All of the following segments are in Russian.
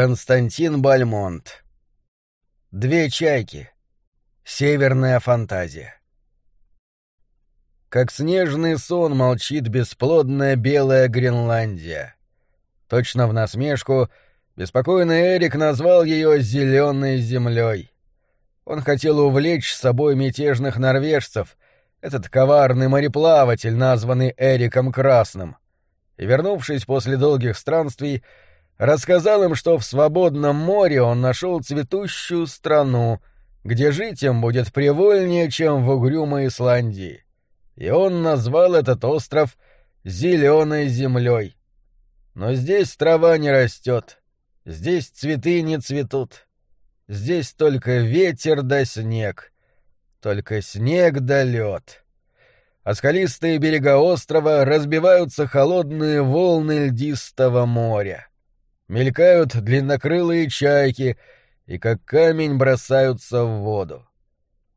Константин Бальмонт. Две чайки. Северная фантазия. Как снежный сон молчит бесплодная белая Гренландия. Точно в насмешку беспокойный Эрик назвал ее «зеленой землей». Он хотел увлечь с собой мятежных норвежцев, этот коварный мореплаватель, названный Эриком Красным. И, вернувшись после долгих странствий, рассказал им, что в свободном море он нашел цветущую страну, где жить им будет привольнее, чем в угрюмой Исландии. И он назвал этот остров «Зеленой землей». Но здесь трава не растет, здесь цветы не цветут, здесь только ветер да снег, только снег да лед. А скалистые берега острова разбиваются холодные волны льдистого моря. Мелькают длиннокрылые чайки и как камень бросаются в воду.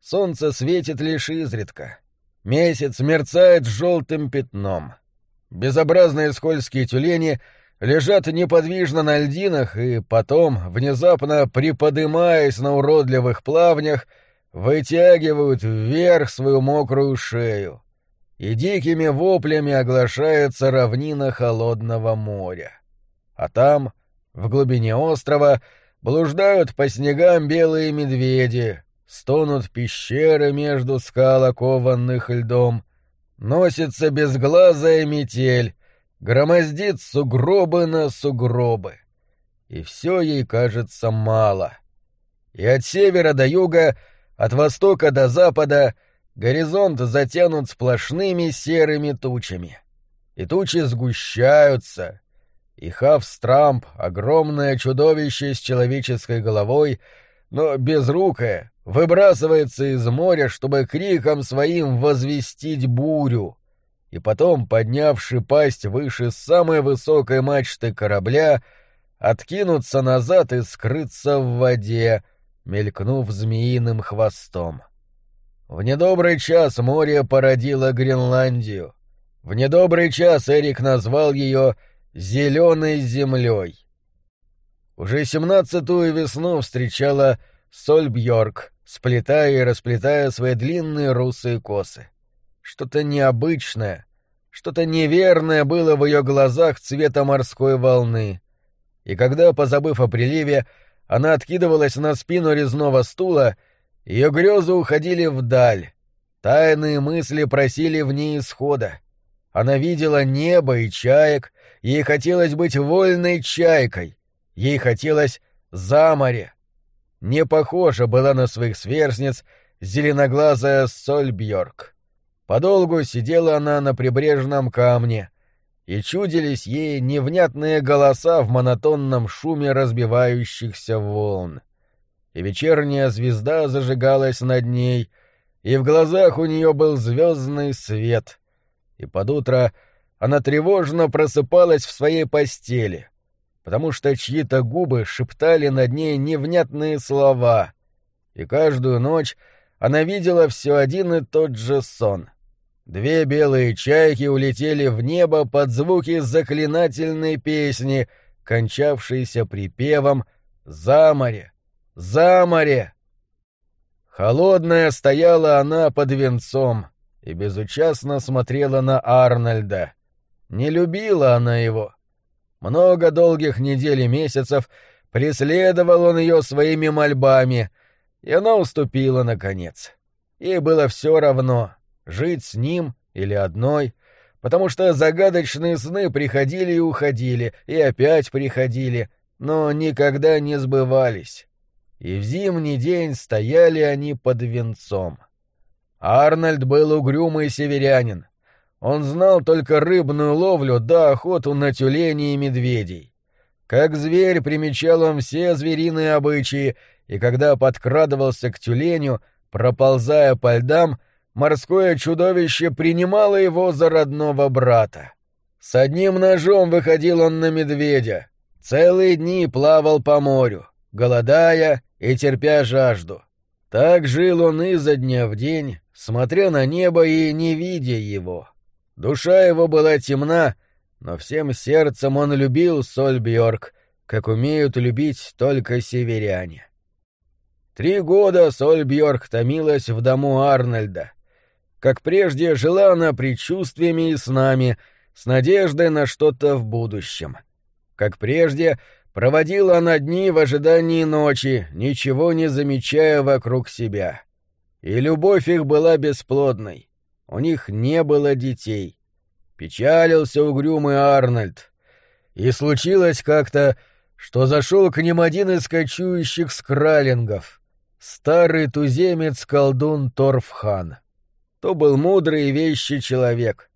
Солнце светит лишь изредка. Месяц мерцает желтым пятном. Безобразные скользкие тюлени лежат неподвижно на льдинах и потом, внезапно приподымаясь на уродливых плавнях, вытягивают вверх свою мокрую шею. И дикими воплями оглашается равнина холодного моря. А там, в глубине острова блуждают по снегам белые медведи, стонут пещеры между скал, окованных льдом, носится безглазая метель, громоздит сугробы на сугробы. И все ей кажется мало. И от севера до юга, от востока до запада горизонт затянут сплошными серыми тучами. И тучи сгущаются, и Хавстрамп, огромное чудовище с человеческой головой, но безрукое, выбрасывается из моря, чтобы криком своим возвестить бурю, и потом, поднявши пасть выше самой высокой мачты корабля, откинуться назад и скрыться в воде, мелькнув змеиным хвостом. В недобрый час море породило Гренландию. В недобрый час Эрик назвал ее — зеленой землей. Уже семнадцатую весну встречала Сольбьорк, сплетая и расплетая свои длинные русые косы. Что-то необычное, что-то неверное было в ее глазах цвета морской волны. И когда, позабыв о приливе, она откидывалась на спину резного стула, ее грезы уходили вдаль. Тайные мысли просили в ней исхода. Она видела небо и чаек, Ей хотелось быть вольной чайкой. Ей хотелось за море. Не похожа была на своих сверстниц зеленоглазая Сольбьорк. Подолгу сидела она на прибрежном камне, и чудились ей невнятные голоса в монотонном шуме разбивающихся волн. И вечерняя звезда зажигалась над ней, и в глазах у нее был звездный свет. И под утро — она тревожно просыпалась в своей постели, потому что чьи-то губы шептали над ней невнятные слова, и каждую ночь она видела все один и тот же сон. Две белые чайки улетели в небо под звуки заклинательной песни, кончавшейся припевом «За море! За море!». Холодная стояла она под венцом и безучастно смотрела на Арнольда. Не любила она его. Много долгих недель и месяцев преследовал он ее своими мольбами, и она уступила, наконец. Ей было все равно, жить с ним или одной, потому что загадочные сны приходили и уходили, и опять приходили, но никогда не сбывались. И в зимний день стояли они под венцом. Арнольд был угрюмый северянин. Он знал только рыбную ловлю да охоту на тюленей и медведей. Как зверь примечал он все звериные обычаи, и когда подкрадывался к тюленю, проползая по льдам, морское чудовище принимало его за родного брата. С одним ножом выходил он на медведя, целые дни плавал по морю, голодая и терпя жажду. Так жил он изо дня в день, смотря на небо и не видя его. Душа его была темна, но всем сердцем он любил Сольбьорк, как умеют любить только северяне. Три года Сольбьорг томилась в дому Арнольда. Как прежде, жила она предчувствиями и снами, с надеждой на что-то в будущем. Как прежде, проводила она дни в ожидании ночи, ничего не замечая вокруг себя. И любовь их была бесплодной. У них не было детей. Печалился угрюмый Арнольд. И случилось как-то, что зашел к ним один из кочующих скралингов, старый туземец-колдун Торфхан. То был мудрый и вещий человек.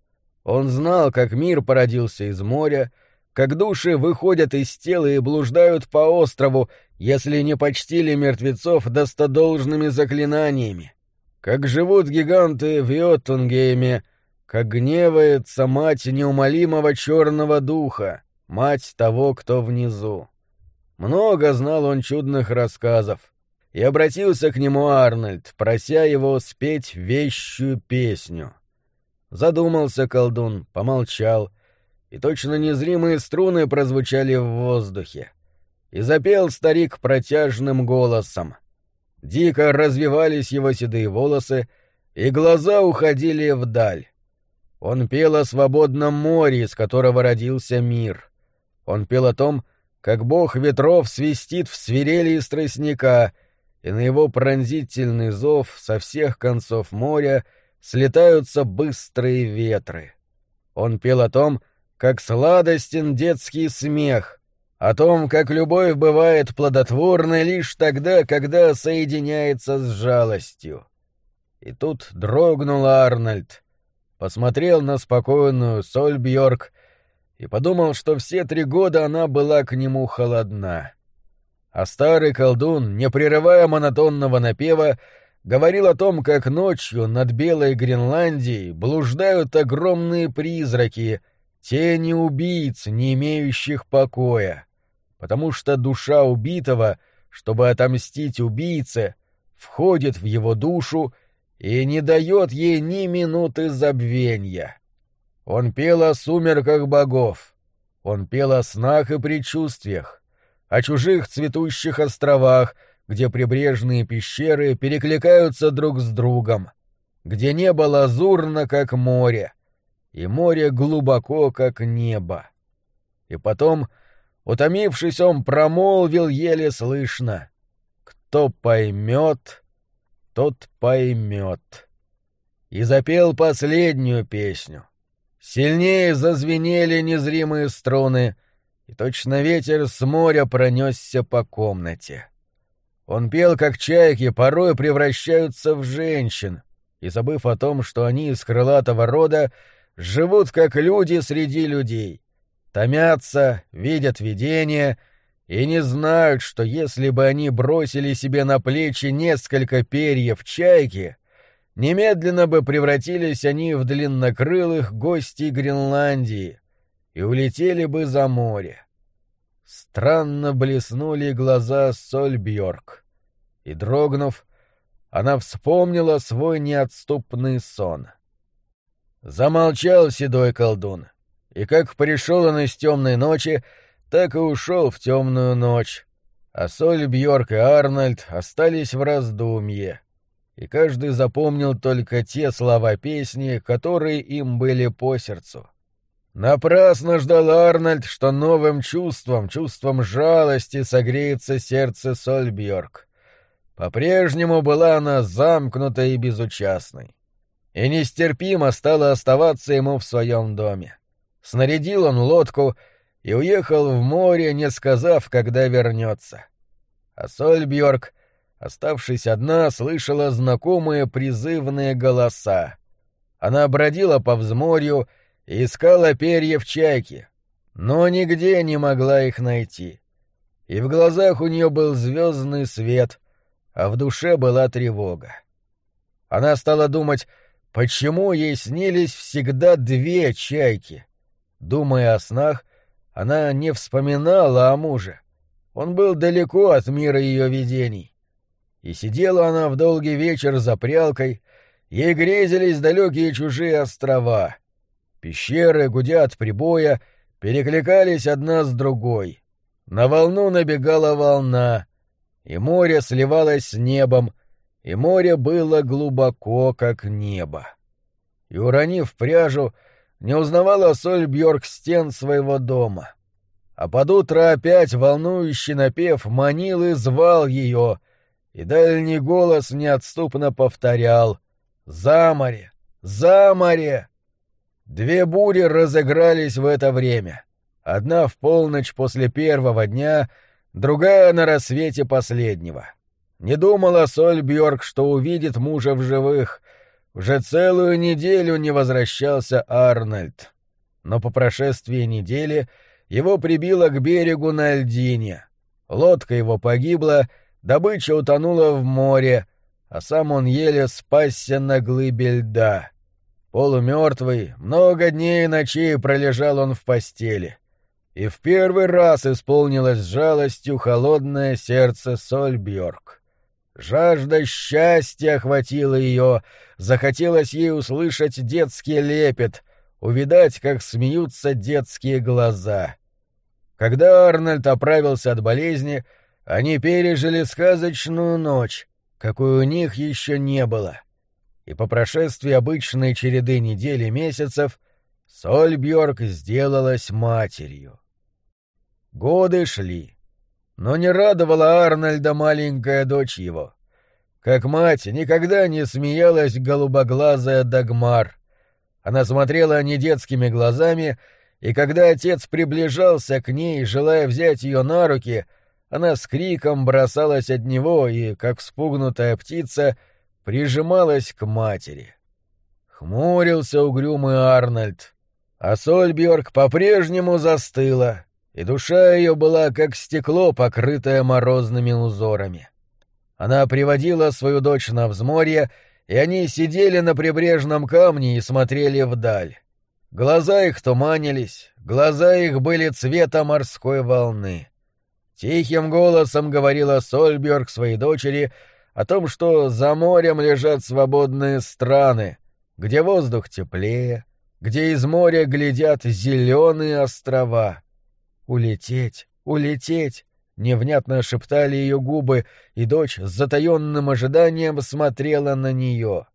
Он знал, как мир породился из моря, как души выходят из тела и блуждают по острову, если не почтили мертвецов достодолжными заклинаниями, как живут гиганты в Йоттунгейме, как гневается мать неумолимого черного духа, мать того, кто внизу. Много знал он чудных рассказов. И обратился к нему Арнольд, прося его спеть вещую песню. Задумался колдун, помолчал, и точно незримые струны прозвучали в воздухе. И запел старик протяжным голосом. Дико развивались его седые волосы, и глаза уходили вдаль. Он пел о свободном море, из которого родился мир. Он пел о том, как бог ветров свистит в свирели из тростника, и на его пронзительный зов со всех концов моря слетаются быстрые ветры. Он пел о том, как сладостен детский смех, о том, как любовь бывает плодотворной лишь тогда, когда соединяется с жалостью. И тут дрогнул Арнольд, посмотрел на спокойную Сольбьорк и подумал, что все три года она была к нему холодна. А старый колдун, не прерывая монотонного напева, говорил о том, как ночью над Белой Гренландией блуждают огромные призраки, тени убийц, не имеющих покоя, потому что душа убитого, чтобы отомстить убийце, входит в его душу и не дает ей ни минуты забвения. Он пел о сумерках богов. Он пел о снах и предчувствиях, о чужих цветущих островах, где прибрежные пещеры перекликаются друг с другом, где небо лазурно, как море, и море глубоко, как небо. И потом, утомившись, он промолвил еле слышно. «Кто поймет, тот поймет». И запел последнюю песню — Сильнее зазвенели незримые струны, и точно ветер с моря пронесся по комнате. Он пел, как чайки порой превращаются в женщин, и, забыв о том, что они из крылатого рода, живут как люди среди людей, томятся, видят видения и не знают, что если бы они бросили себе на плечи несколько перьев чайки, немедленно бы превратились они в длиннокрылых гостей Гренландии и улетели бы за море. Странно блеснули глаза Сольбьорк, и, дрогнув, она вспомнила свой неотступный сон. Замолчал седой колдун, и как пришел он из темной ночи, так и ушел в темную ночь, а Сольбьорк и Арнольд остались в раздумье — и каждый запомнил только те слова песни, которые им были по сердцу. Напрасно ждал Арнольд, что новым чувством, чувством жалости согреется сердце Сольбьорк. По-прежнему была она замкнутой и безучастной. И нестерпимо стало оставаться ему в своем доме. Снарядил он лодку и уехал в море, не сказав, когда вернется. А Сольбьорк оставшись одна, слышала знакомые призывные голоса. Она бродила по взморью и искала перья в чайке, но нигде не могла их найти. И в глазах у нее был звездный свет, а в душе была тревога. Она стала думать, почему ей снились всегда две чайки. Думая о снах, она не вспоминала о муже. Он был далеко от мира ее видений. И сидела она в долгий вечер за прялкой, ей грезились далекие чужие острова. Пещеры, гудят прибоя, перекликались одна с другой. На волну набегала волна, и море сливалось с небом, и море было глубоко, как небо. И, уронив пряжу, не узнавала соль Бьорк стен своего дома. А под утро опять волнующий напев манил и звал ее, и дальний голос неотступно повторял «За море! За море!» Две бури разыгрались в это время. Одна в полночь после первого дня, другая на рассвете последнего. Не думала Соль Бьорк, что увидит мужа в живых. Уже целую неделю не возвращался Арнольд. Но по прошествии недели его прибило к берегу на льдине. Лодка его погибла, добыча утонула в море, а сам он еле спасся на глыбе льда. Полумертвый, много дней и ночей пролежал он в постели. И в первый раз исполнилось жалостью холодное сердце Сольбьорк. Жажда счастья охватила ее, захотелось ей услышать детский лепет, увидать, как смеются детские глаза. Когда Арнольд оправился от болезни, они пережили сказочную ночь, какой у них еще не было. И по прошествии обычной череды недель и месяцев Сольбьорк сделалась матерью. Годы шли. Но не радовала Арнольда маленькая дочь его. Как мать никогда не смеялась голубоглазая Дагмар. Она смотрела не детскими глазами, и когда отец приближался к ней, желая взять ее на руки, она с криком бросалась от него и, как вспугнутая птица, прижималась к матери. Хмурился угрюмый Арнольд, а Сольбьорг по-прежнему застыла, и душа ее была как стекло, покрытое морозными узорами. Она приводила свою дочь на взморье, и они сидели на прибрежном камне и смотрели вдаль. Глаза их туманились, глаза их были цвета морской волны. Тихим голосом говорила Сольберг своей дочери о том, что за морем лежат свободные страны, где воздух теплее, где из моря глядят зеленые острова. «Улететь, улететь!» — невнятно шептали ее губы, и дочь с затаенным ожиданием смотрела на нее.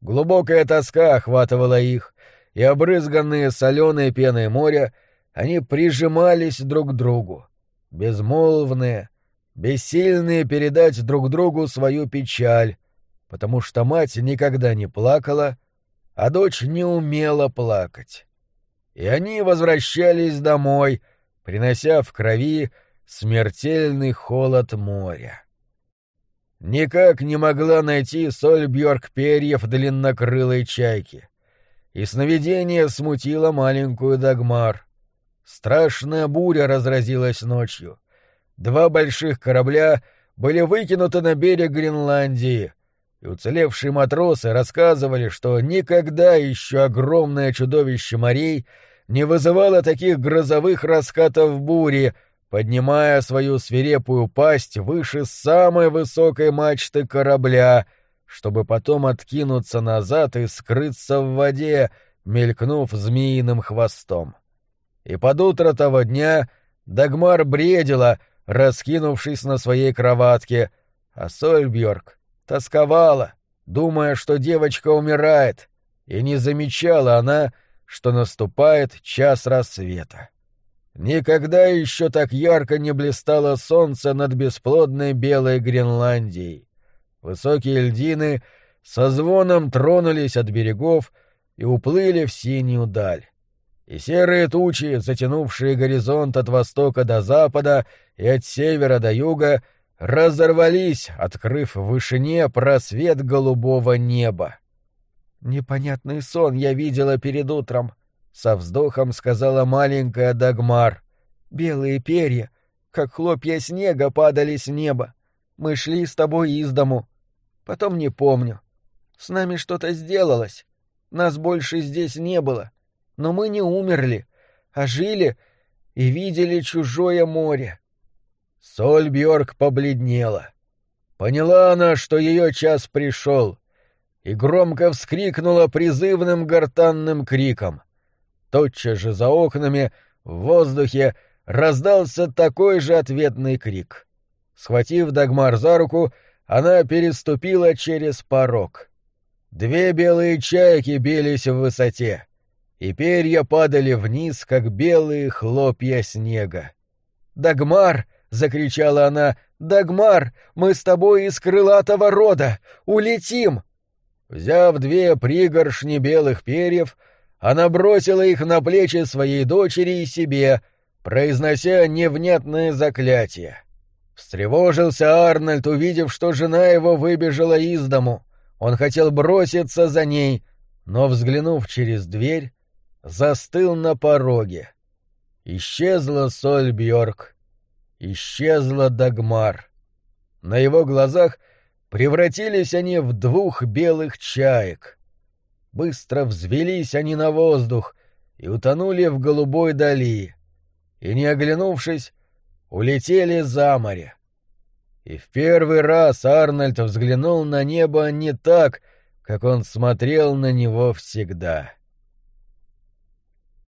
Глубокая тоска охватывала их, и, обрызганные соленой пеной моря, они прижимались друг к другу, безмолвные, бессильные передать друг другу свою печаль, потому что мать никогда не плакала, а дочь не умела плакать. И они возвращались домой — принося в крови смертельный холод моря. Никак не могла найти соль Бьорк перьев длиннокрылой чайки. И сновидение смутило маленькую Дагмар. Страшная буря разразилась ночью. Два больших корабля были выкинуты на берег Гренландии, и уцелевшие матросы рассказывали, что никогда еще огромное чудовище морей — не вызывала таких грозовых раскатов бури, поднимая свою свирепую пасть выше самой высокой мачты корабля, чтобы потом откинуться назад и скрыться в воде, мелькнув змеиным хвостом. И под утро того дня Дагмар бредила, раскинувшись на своей кроватке, а Сольбьорг тосковала, думая, что девочка умирает, и не замечала она, что наступает час рассвета. Никогда еще так ярко не блистало солнце над бесплодной белой Гренландией. Высокие льдины со звоном тронулись от берегов и уплыли в синюю даль. И серые тучи, затянувшие горизонт от востока до запада и от севера до юга, разорвались, открыв в вышине просвет голубого неба. «Непонятный сон я видела перед утром», — со вздохом сказала маленькая Дагмар. «Белые перья, как хлопья снега, падали с неба. Мы шли с тобой из дому. Потом не помню. С нами что-то сделалось. Нас больше здесь не было. Но мы не умерли, а жили и видели чужое море». Соль Бьорк побледнела. Поняла она, что ее час пришел — и громко вскрикнула призывным гортанным криком. Тотчас же за окнами, в воздухе, раздался такой же ответный крик. Схватив Дагмар за руку, она переступила через порог. Две белые чайки бились в высоте, и перья падали вниз, как белые хлопья снега. «Дагмар!» — закричала она. «Дагмар! Мы с тобой из крылатого рода! Улетим!» Взяв две пригоршни белых перьев, она бросила их на плечи своей дочери и себе, произнося невнятное заклятие. Встревожился Арнольд, увидев, что жена его выбежала из дому. Он хотел броситься за ней, но, взглянув через дверь, застыл на пороге. Исчезла соль Бьорк, исчезла Дагмар. На его глазах превратились они в двух белых чаек. Быстро взвелись они на воздух и утонули в голубой дали, и, не оглянувшись, улетели за море. И в первый раз Арнольд взглянул на небо не так, как он смотрел на него всегда.